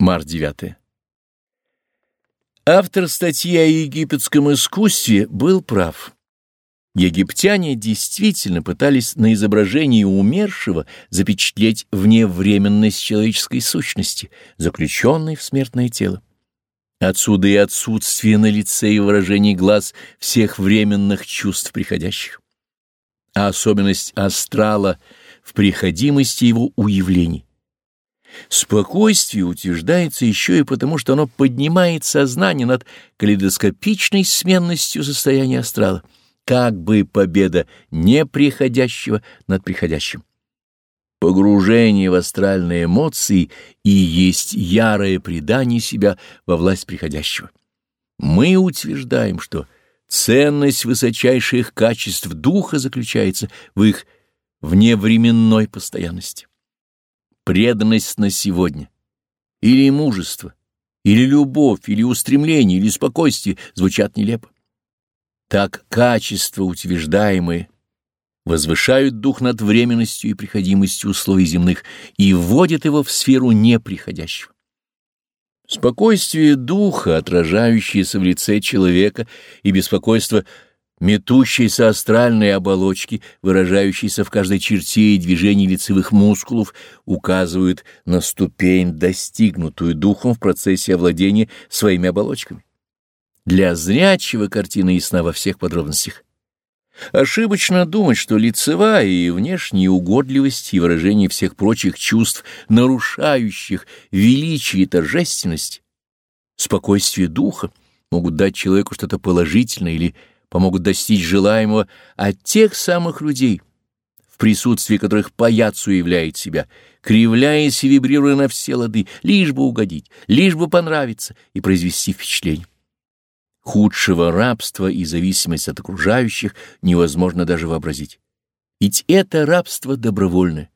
Март 9. Автор статьи о египетском искусстве был прав. Египтяне действительно пытались на изображении умершего запечатлеть вневременность человеческой сущности, заключенной в смертное тело. Отсюда и отсутствие на лице и выражении глаз всех временных чувств приходящих. А особенность астрала в приходимости его уявлений. Спокойствие утверждается еще и потому, что оно поднимает сознание над калейдоскопичной сменностью состояния астрала, как бы победа неприходящего над приходящим. Погружение в астральные эмоции и есть ярое предание себя во власть приходящего. Мы утверждаем, что ценность высочайших качеств духа заключается в их вневременной постоянности преданность на сегодня, или мужество, или любовь, или устремление, или спокойствие звучат нелепо. Так качества, утверждаемые, возвышают дух над временностью и приходимостью условий земных и вводят его в сферу неприходящего. Спокойствие духа, отражающееся в лице человека, и беспокойство метущейся астральной оболочки, выражающейся в каждой черте и движении лицевых мускулов, указывают на ступень, достигнутую духом в процессе овладения своими оболочками. Для зрячего картина ясна во всех подробностях. Ошибочно думать, что лицевая и внешняя угодливость и выражение всех прочих чувств, нарушающих величие и торжественность, спокойствие духа, могут дать человеку что-то положительное или помогут достичь желаемого от тех самых людей, в присутствии которых паяц уявляет себя, кривляясь и вибрируя на все лады, лишь бы угодить, лишь бы понравиться и произвести впечатление. Худшего рабства и зависимость от окружающих невозможно даже вообразить. Ведь это рабство добровольное,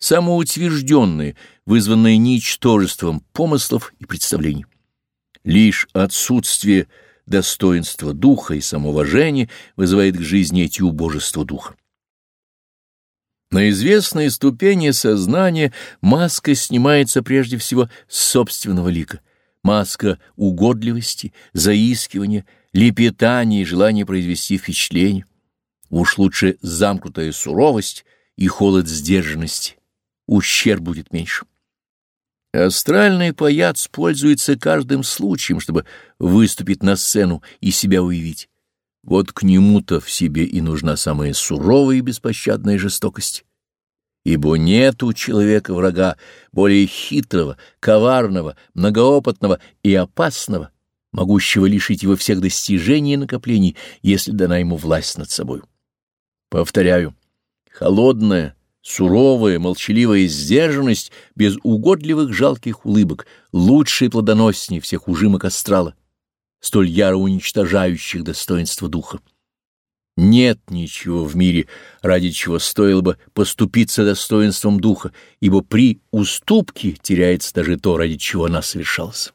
самоутвержденное, вызванное ничтожеством помыслов и представлений. Лишь отсутствие достоинство духа и самоуважение вызывает к жизни эти убожества духа. На известной ступени сознания маска снимается прежде всего с собственного лика. Маска угодливости, заискивания, лепетания и желания произвести впечатление. Уж лучше замкнутая суровость и холод сдержанности. Ущерб будет меньше. Астральный паяц пользуется каждым случаем, чтобы выступить на сцену и себя уявить. Вот к нему-то в себе и нужна самая суровая и беспощадная жестокость. Ибо нет у человека врага более хитрого, коварного, многоопытного и опасного, могущего лишить его всех достижений и накоплений, если дана ему власть над собой. Повторяю, холодная, Суровая, молчаливая сдержанность, без угодливых жалких улыбок, лучше и плодоноснее всех ужимок астрала, столь яро уничтожающих достоинство духа. Нет ничего в мире, ради чего стоило бы поступиться достоинством духа, ибо при уступке теряется даже то, ради чего она совершалась.